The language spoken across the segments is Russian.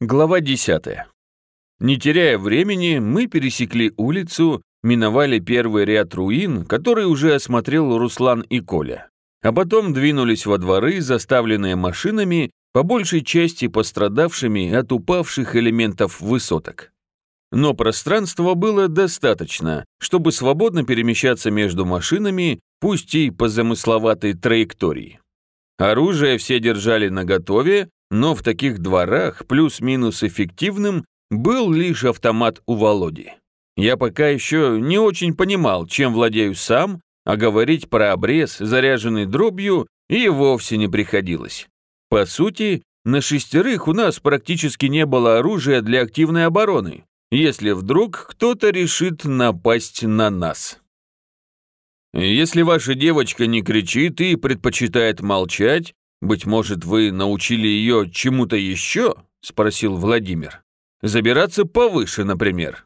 Глава 10. Не теряя времени, мы пересекли улицу, миновали первый ряд руин, который уже осмотрел Руслан и Коля. А потом двинулись во дворы, заставленные машинами, по большей части пострадавшими от упавших элементов высоток. Но пространства было достаточно, чтобы свободно перемещаться между машинами, пусть и по замысловатой траектории. Оружие все держали наготове, но в таких дворах плюс-минус эффективным был лишь автомат у Володи. Я пока еще не очень понимал, чем владею сам, а говорить про обрез, заряженный дробью, и вовсе не приходилось. По сути, на шестерых у нас практически не было оружия для активной обороны, если вдруг кто-то решит напасть на нас. Если ваша девочка не кричит и предпочитает молчать, «Быть может, вы научили ее чему-то еще?» – спросил Владимир. «Забираться повыше, например».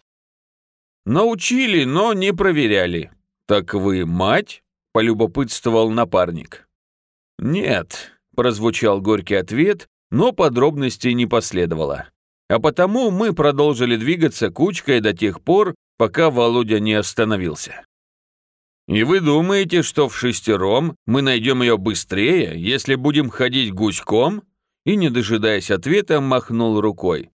«Научили, но не проверяли». «Так вы мать?» – полюбопытствовал напарник. «Нет», – прозвучал горький ответ, но подробностей не последовало. А потому мы продолжили двигаться кучкой до тех пор, пока Володя не остановился. И вы думаете, что в шестером мы найдем ее быстрее, если будем ходить гуськом?» И, не дожидаясь ответа, махнул рукой.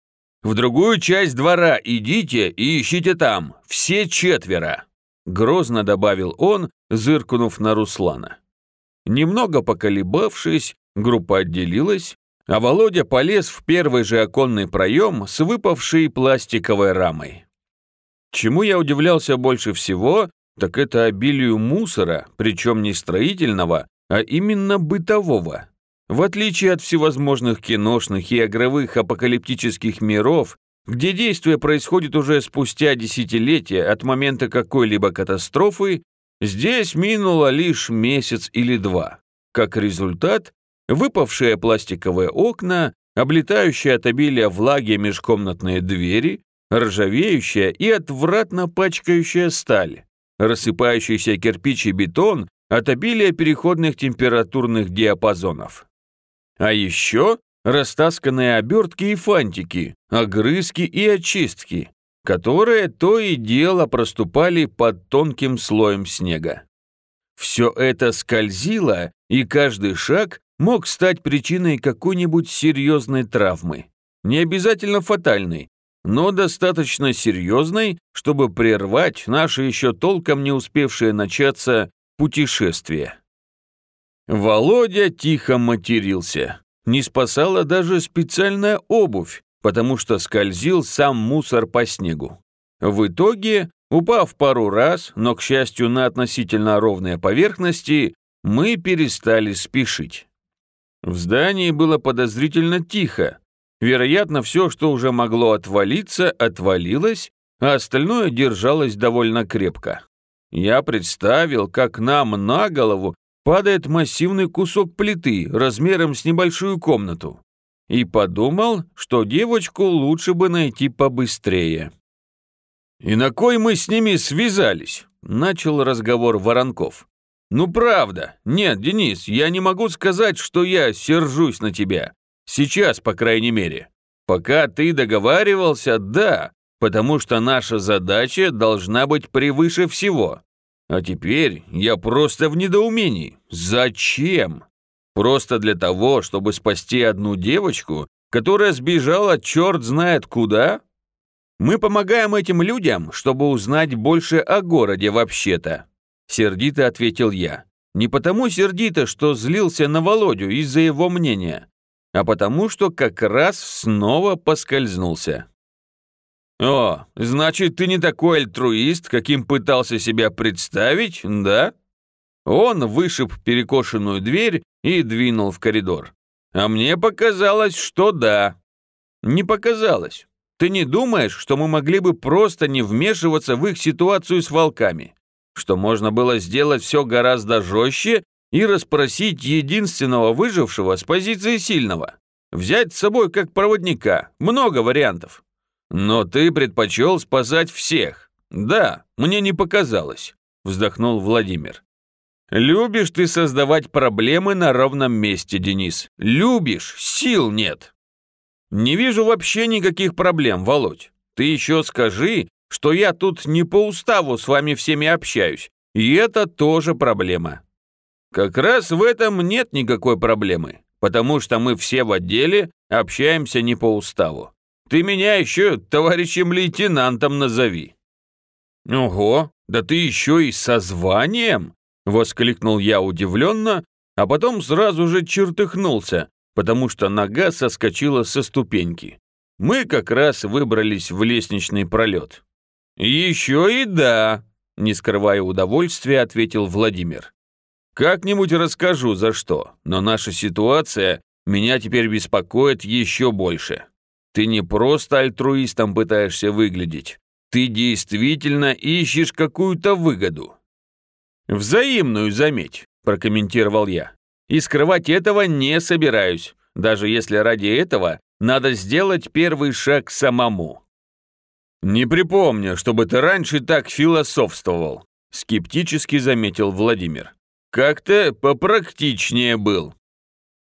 «В другую часть двора идите и ищите там, все четверо!» Грозно добавил он, зыркнув на Руслана. Немного поколебавшись, группа отделилась, а Володя полез в первый же оконный проем с выпавшей пластиковой рамой. Чему я удивлялся больше всего, так это обилию мусора, причем не строительного, а именно бытового. В отличие от всевозможных киношных и игровых апокалиптических миров, где действие происходит уже спустя десятилетия от момента какой-либо катастрофы, здесь минуло лишь месяц или два. Как результат, выпавшие пластиковые окна, облетающие от обилия влаги межкомнатные двери, ржавеющая и отвратно пачкающая сталь рассыпающийся кирпич и бетон от обилия переходных температурных диапазонов. А еще растасканные обертки и фантики, огрызки и очистки, которые то и дело проступали под тонким слоем снега. Все это скользило, и каждый шаг мог стать причиной какой-нибудь серьезной травмы. Не обязательно фатальной, но достаточно серьезной, чтобы прервать наше еще толком не успевшее начаться путешествие. Володя тихо матерился. Не спасала даже специальная обувь, потому что скользил сам мусор по снегу. В итоге, упав пару раз, но, к счастью, на относительно ровные поверхности, мы перестали спешить. В здании было подозрительно тихо, Вероятно, все, что уже могло отвалиться, отвалилось, а остальное держалось довольно крепко. Я представил, как нам на голову падает массивный кусок плиты размером с небольшую комнату, и подумал, что девочку лучше бы найти побыстрее. «И на кой мы с ними связались?» – начал разговор Воронков. «Ну правда, нет, Денис, я не могу сказать, что я сержусь на тебя. Сейчас, по крайней мере. Пока ты договаривался, да, потому что наша задача должна быть превыше всего. А теперь я просто в недоумении. Зачем? Просто для того, чтобы спасти одну девочку, которая сбежала черт знает куда? Мы помогаем этим людям, чтобы узнать больше о городе вообще-то. Сердито ответил я. Не потому сердито, что злился на Володю из-за его мнения, а потому что как раз снова поскользнулся. «О, значит, ты не такой альтруист, каким пытался себя представить, да?» Он вышиб перекошенную дверь и двинул в коридор. «А мне показалось, что да». «Не показалось. Ты не думаешь, что мы могли бы просто не вмешиваться в их ситуацию с волками? Что можно было сделать все гораздо жестче и расспросить единственного выжившего с позиции сильного. Взять с собой как проводника, много вариантов. Но ты предпочел спасать всех. Да, мне не показалось, вздохнул Владимир. Любишь ты создавать проблемы на ровном месте, Денис. Любишь, сил нет. Не вижу вообще никаких проблем, Володь. Ты еще скажи, что я тут не по уставу с вами всеми общаюсь, и это тоже проблема. Как раз в этом нет никакой проблемы, потому что мы все в отделе общаемся не по уставу. Ты меня еще товарищем лейтенантом назови». «Ого, да ты еще и со званием?» — воскликнул я удивленно, а потом сразу же чертыхнулся, потому что нога соскочила со ступеньки. Мы как раз выбрались в лестничный пролет. «Еще и да», — не скрывая удовольствия, ответил Владимир. «Как-нибудь расскажу, за что, но наша ситуация меня теперь беспокоит еще больше. Ты не просто альтруистом пытаешься выглядеть, ты действительно ищешь какую-то выгоду». «Взаимную, заметь», — прокомментировал я. «И скрывать этого не собираюсь, даже если ради этого надо сделать первый шаг самому». «Не припомню, чтобы ты раньше так философствовал», — скептически заметил Владимир. «Как-то попрактичнее был».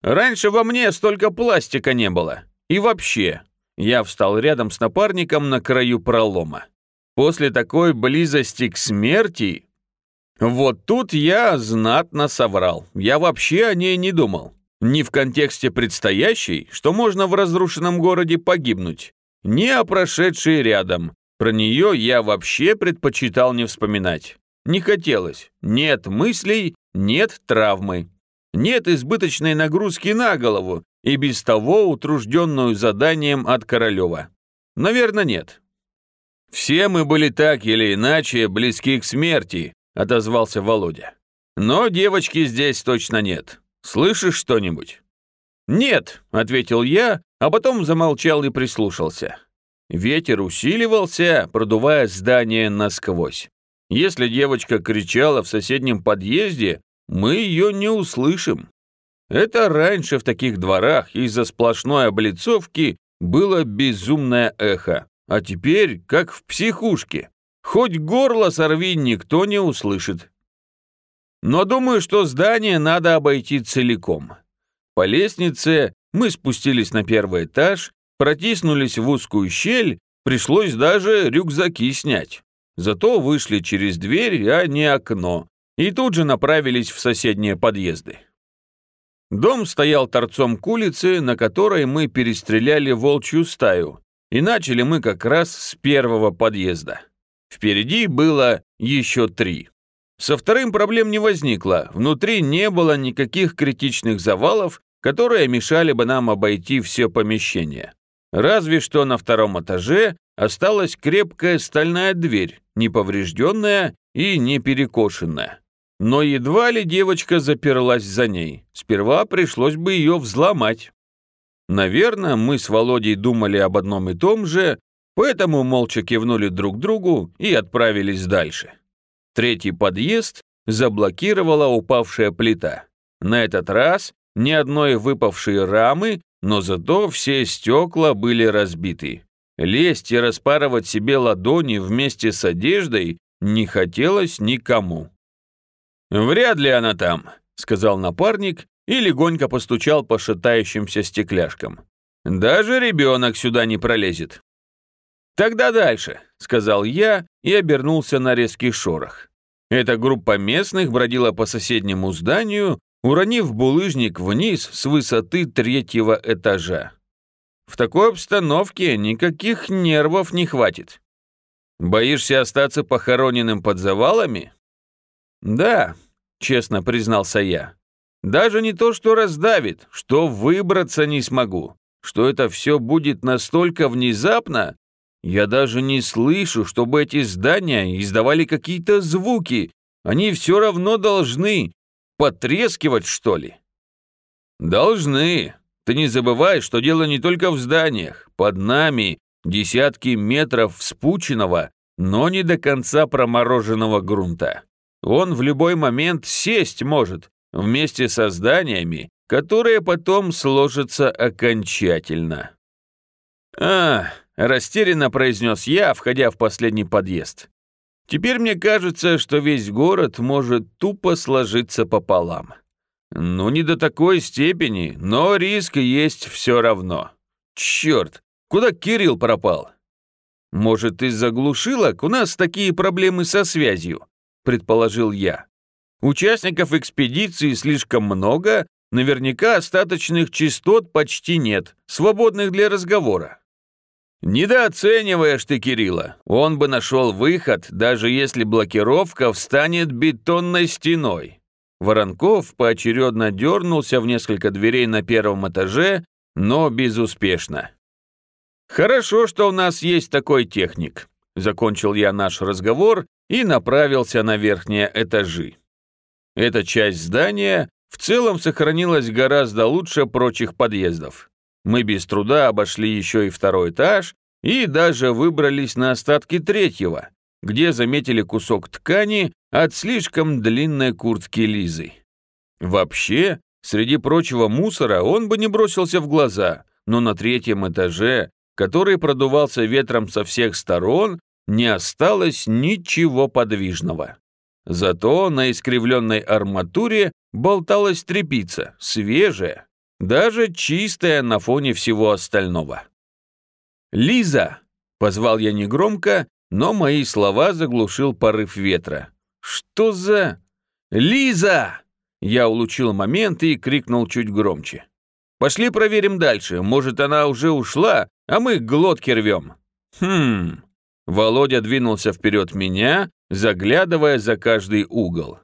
«Раньше во мне столько пластика не было. И вообще...» Я встал рядом с напарником на краю пролома. После такой близости к смерти... Вот тут я знатно соврал. Я вообще о ней не думал. Ни в контексте предстоящей, что можно в разрушенном городе погибнуть, ни о прошедшей рядом. Про нее я вообще предпочитал не вспоминать. Не хотелось. Нет мыслей, нет травмы. Нет избыточной нагрузки на голову и без того утружденную заданием от Королева. Наверное, нет. «Все мы были так или иначе близки к смерти», — отозвался Володя. «Но девочки здесь точно нет. Слышишь что-нибудь?» «Нет», — ответил я, а потом замолчал и прислушался. Ветер усиливался, продувая здание насквозь. Если девочка кричала в соседнем подъезде, мы ее не услышим. Это раньше в таких дворах из-за сплошной облицовки было безумное эхо. А теперь, как в психушке. Хоть горло сорви, никто не услышит. Но думаю, что здание надо обойти целиком. По лестнице мы спустились на первый этаж, протиснулись в узкую щель, пришлось даже рюкзаки снять. Зато вышли через дверь, а не окно, и тут же направились в соседние подъезды. Дом стоял торцом к улице, на которой мы перестреляли волчью стаю, и начали мы как раз с первого подъезда. Впереди было еще три. Со вторым проблем не возникло, внутри не было никаких критичных завалов, которые мешали бы нам обойти все помещение. Разве что на втором этаже осталась крепкая стальная дверь, неповрежденная и не перекошенная. Но едва ли девочка заперлась за ней. Сперва пришлось бы ее взломать. Наверное, мы с Володей думали об одном и том же, поэтому молча кивнули друг другу и отправились дальше. Третий подъезд заблокировала упавшая плита. На этот раз ни одной выпавшей рамы, но зато все стекла были разбиты. Лезть и распарывать себе ладони вместе с одеждой не хотелось никому. «Вряд ли она там», — сказал напарник и легонько постучал по шатающимся стекляшкам. «Даже ребенок сюда не пролезет». «Тогда дальше», — сказал я и обернулся на резкий шорох. Эта группа местных бродила по соседнему зданию, уронив булыжник вниз с высоты третьего этажа. В такой обстановке никаких нервов не хватит. Боишься остаться похороненным под завалами? Да, честно признался я. Даже не то, что раздавит, что выбраться не смогу, что это все будет настолько внезапно, я даже не слышу, чтобы эти здания издавали какие-то звуки. Они все равно должны потрескивать, что ли? Должны. Ты не забывай, что дело не только в зданиях. Под нами десятки метров вспученного, но не до конца промороженного грунта. Он в любой момент сесть может, вместе со зданиями, которые потом сложатся окончательно. «А, растерянно произнес я, входя в последний подъезд. Теперь мне кажется, что весь город может тупо сложиться пополам. Ну, не до такой степени, но риск есть все равно. Черт, куда Кирилл пропал? Может, из-за глушилок у нас такие проблемы со связью, предположил я. Участников экспедиции слишком много, наверняка остаточных частот почти нет, свободных для разговора. Недооцениваешь ты Кирилла. Он бы нашел выход, даже если блокировка встанет бетонной стеной. Воронков поочередно дернулся в несколько дверей на первом этаже, но безуспешно. «Хорошо, что у нас есть такой техник», — закончил я наш разговор и направился на верхние этажи. Эта часть здания в целом сохранилась гораздо лучше прочих подъездов. Мы без труда обошли еще и второй этаж и даже выбрались на остатки третьего, где заметили кусок ткани от слишком длинной куртки Лизы. Вообще, среди прочего мусора он бы не бросился в глаза, но на третьем этаже, который продувался ветром со всех сторон, не осталось ничего подвижного. Зато на искривленной арматуре болталась трепица, свежая, даже чистая на фоне всего остального. «Лиза!» — позвал я негромко, но мои слова заглушил порыв ветра. «Что за...» «Лиза!» Я улучил момент и крикнул чуть громче. «Пошли проверим дальше, может, она уже ушла, а мы глотки рвем». «Хм...» Володя двинулся вперед меня, заглядывая за каждый угол.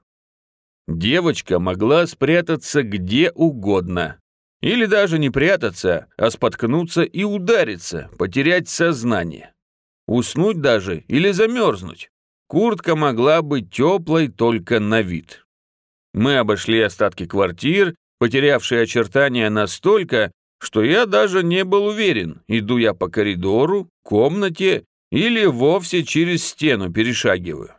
Девочка могла спрятаться где угодно. Или даже не прятаться, а споткнуться и удариться, потерять сознание. Уснуть даже или замерзнуть. Куртка могла быть теплой только на вид. Мы обошли остатки квартир, потерявшие очертания настолько, что я даже не был уверен, иду я по коридору, комнате или вовсе через стену перешагиваю.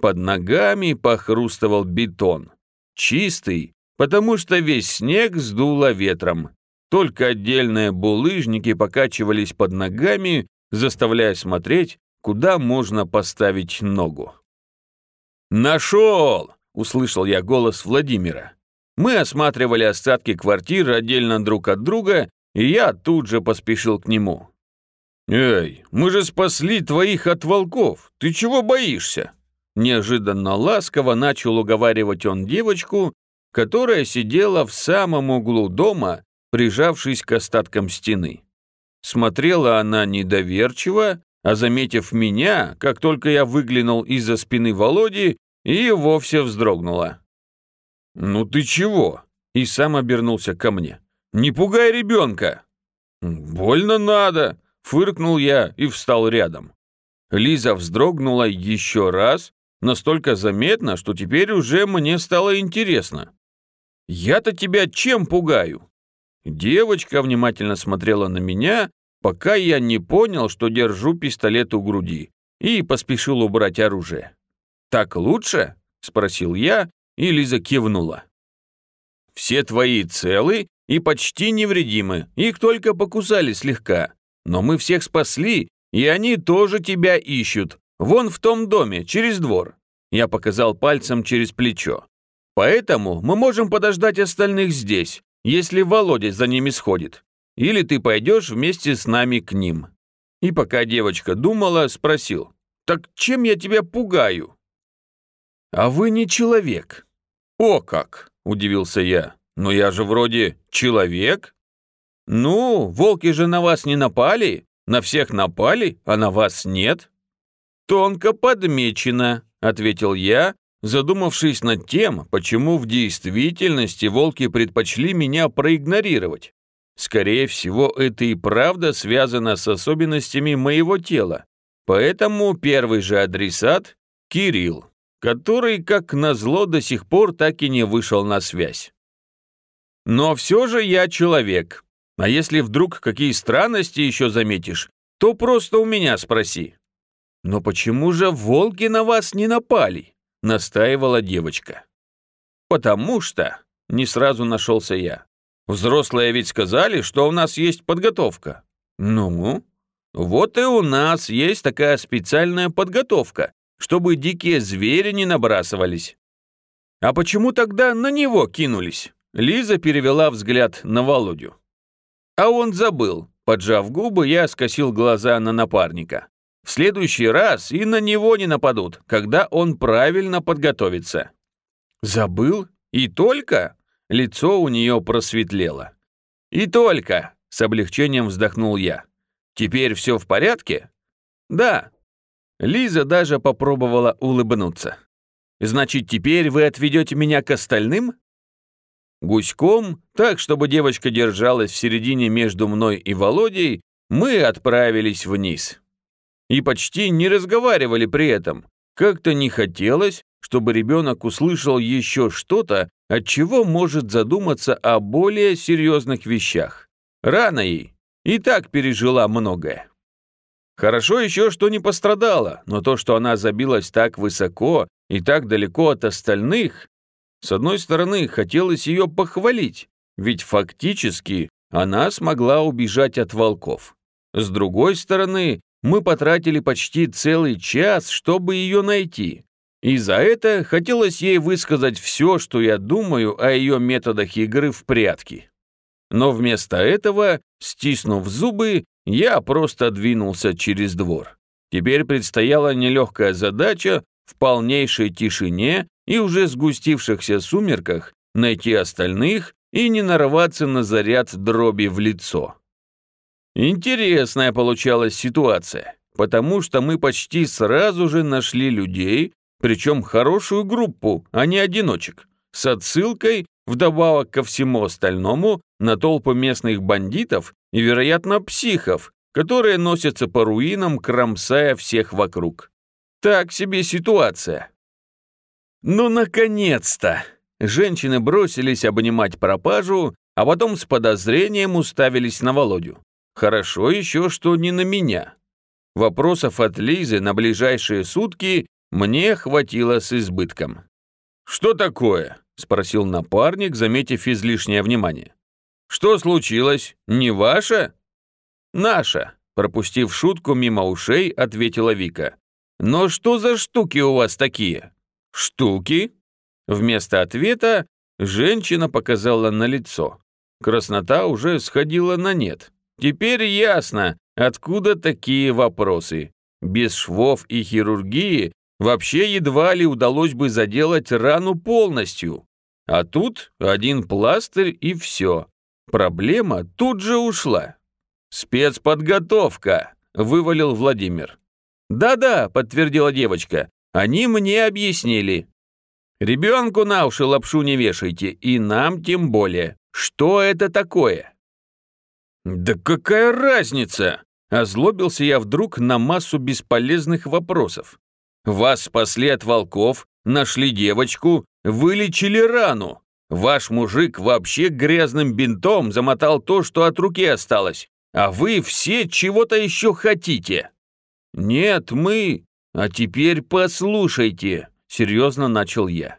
Под ногами похрустывал бетон. Чистый, потому что весь снег сдуло ветром. Только отдельные булыжники покачивались под ногами, заставляя смотреть, куда можно поставить ногу. «Нашел!» — услышал я голос Владимира. Мы осматривали остатки квартир отдельно друг от друга, и я тут же поспешил к нему. «Эй, мы же спасли твоих от волков, ты чего боишься?» Неожиданно ласково начал уговаривать он девочку, которая сидела в самом углу дома, прижавшись к остаткам стены. Смотрела она недоверчиво, а заметив меня, как только я выглянул из-за спины Володи, и вовсе вздрогнула. «Ну ты чего?» И сам обернулся ко мне. «Не пугай ребенка!» «Больно надо!» Фыркнул я и встал рядом. Лиза вздрогнула еще раз, настолько заметно, что теперь уже мне стало интересно. «Я-то тебя чем пугаю?» Девочка внимательно смотрела на меня, пока я не понял, что держу пистолет у груди, и поспешил убрать оружие. «Так лучше?» — спросил я, и Лиза кивнула. «Все твои целы и почти невредимы, их только покусали слегка. Но мы всех спасли, и они тоже тебя ищут. Вон в том доме, через двор». Я показал пальцем через плечо. «Поэтому мы можем подождать остальных здесь, если Володя за ними сходит. Или ты пойдешь вместе с нами к ним». И пока девочка думала, спросил, «Так чем я тебя пугаю?» «А вы не человек». «О как!» – удивился я. «Но я же вроде человек». «Ну, волки же на вас не напали, на всех напали, а на вас нет». «Тонко подмечено», – ответил я, задумавшись над тем, почему в действительности волки предпочли меня проигнорировать. Скорее всего, это и правда связано с особенностями моего тела. Поэтому первый же адресат – Кирилл, который, как назло, до сих пор так и не вышел на связь. Но все же я человек. А если вдруг какие странности еще заметишь, то просто у меня спроси. Но почему же волки на вас не напали? Настаивала девочка. Потому что, не сразу нашелся я, Взрослые ведь сказали, что у нас есть подготовка. Ну, вот и у нас есть такая специальная подготовка, чтобы дикие звери не набрасывались. А почему тогда на него кинулись? Лиза перевела взгляд на Володю. А он забыл. Поджав губы, я скосил глаза на напарника. В следующий раз и на него не нападут, когда он правильно подготовится. Забыл? И только? Лицо у нее просветлело. И только, с облегчением вздохнул я. Теперь все в порядке? Да. Лиза даже попробовала улыбнуться. Значит, теперь вы отведете меня к остальным? Гуськом, так, чтобы девочка держалась в середине между мной и Володей, мы отправились вниз. И почти не разговаривали при этом. Как-то не хотелось, чтобы ребенок услышал еще что-то, от чего может задуматься о более серьезных вещах. Рано ей. И так пережила многое. Хорошо еще, что не пострадала, но то, что она забилась так высоко и так далеко от остальных, с одной стороны, хотелось ее похвалить, ведь фактически она смогла убежать от волков. С другой стороны, мы потратили почти целый час, чтобы ее найти. И за это хотелось ей высказать все, что я думаю о ее методах игры в прятки. Но вместо этого, стиснув зубы, я просто двинулся через двор. Теперь предстояла нелегкая задача в полнейшей тишине и уже сгустившихся сумерках найти остальных и не нарваться на заряд дроби в лицо. Интересная получалась ситуация, потому что мы почти сразу же нашли людей, причем хорошую группу, а не одиночек, с отсылкой, вдобавок ко всему остальному, на толпы местных бандитов и, вероятно, психов, которые носятся по руинам, кромсая всех вокруг. Так себе ситуация. Ну, наконец-то! Женщины бросились обнимать пропажу, а потом с подозрением уставились на Володю. Хорошо еще, что не на меня. Вопросов от Лизы на ближайшие сутки мне хватило с избытком. «Что такое?» – спросил напарник, заметив излишнее внимание. «Что случилось? Не ваша?» «Наша», – пропустив шутку мимо ушей, ответила Вика. «Но что за штуки у вас такие?» «Штуки?» Вместо ответа женщина показала на лицо. Краснота уже сходила на нет. Теперь ясно, откуда такие вопросы. Без швов и хирургии вообще едва ли удалось бы заделать рану полностью. А тут один пластырь и все. Проблема тут же ушла. «Спецподготовка», — вывалил Владимир. «Да-да», — подтвердила девочка, они мне объяснили. Ребенку на уши лапшу не вешайте, и нам тем более. Что это такое? Да какая разница? Озлобился я вдруг на массу бесполезных вопросов. Вас спасли от волков, нашли девочку, вылечили рану. Ваш мужик вообще грязным бинтом замотал то, что от руки осталось. А вы все чего-то еще хотите. Нет, мы... «А теперь послушайте», — серьезно начал я.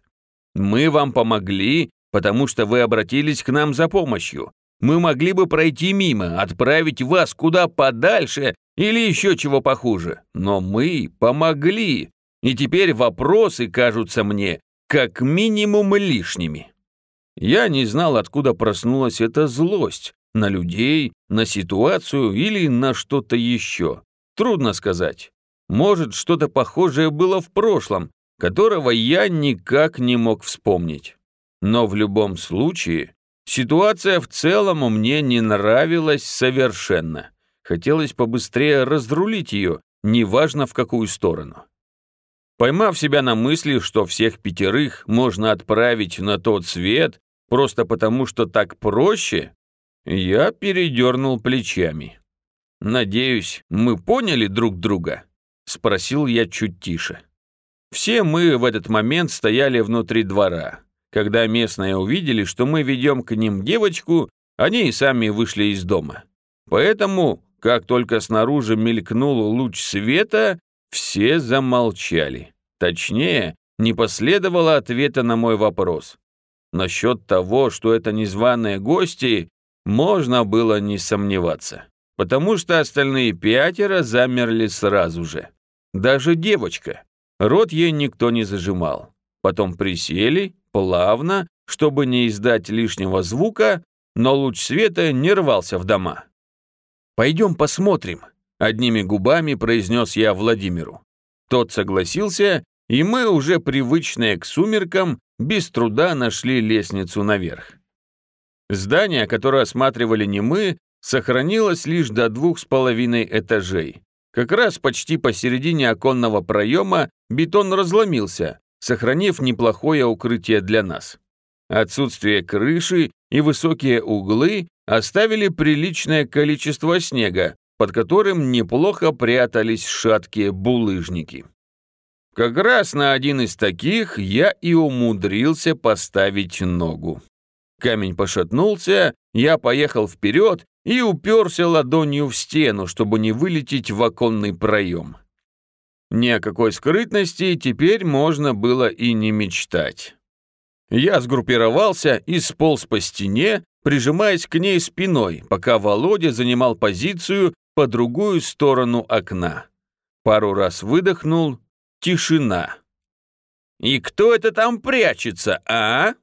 «Мы вам помогли, потому что вы обратились к нам за помощью. Мы могли бы пройти мимо, отправить вас куда подальше или еще чего похуже. Но мы помогли, и теперь вопросы кажутся мне как минимум лишними». Я не знал, откуда проснулась эта злость. На людей, на ситуацию или на что-то еще. Трудно сказать. Может, что-то похожее было в прошлом, которого я никак не мог вспомнить. Но в любом случае, ситуация в целом мне не нравилась совершенно. Хотелось побыстрее разрулить ее, неважно в какую сторону. Поймав себя на мысли, что всех пятерых можно отправить на тот свет, просто потому что так проще, я передернул плечами. Надеюсь, мы поняли друг друга. — спросил я чуть тише. Все мы в этот момент стояли внутри двора. Когда местные увидели, что мы ведем к ним девочку, они и сами вышли из дома. Поэтому, как только снаружи мелькнул луч света, все замолчали. Точнее, не последовало ответа на мой вопрос. Насчет того, что это незваные гости, можно было не сомневаться, потому что остальные пятеро замерли сразу же. Даже девочка. Рот ей никто не зажимал. Потом присели, плавно, чтобы не издать лишнего звука, но луч света не рвался в дома. «Пойдем посмотрим», — одними губами произнес я Владимиру. Тот согласился, и мы, уже привычные к сумеркам, без труда нашли лестницу наверх. Здание, которое осматривали не мы, сохранилось лишь до двух с половиной этажей. Как раз почти посередине оконного проема бетон разломился, сохранив неплохое укрытие для нас. Отсутствие крыши и высокие углы оставили приличное количество снега, под которым неплохо прятались шаткие булыжники. Как раз на один из таких я и умудрился поставить ногу. Камень пошатнулся, я поехал вперед и уперся ладонью в стену, чтобы не вылететь в оконный проем. Ни о какой скрытности теперь можно было и не мечтать. Я сгруппировался и сполз по стене, прижимаясь к ней спиной, пока Володя занимал позицию по другую сторону окна. Пару раз выдохнул. Тишина. «И кто это там прячется, а?»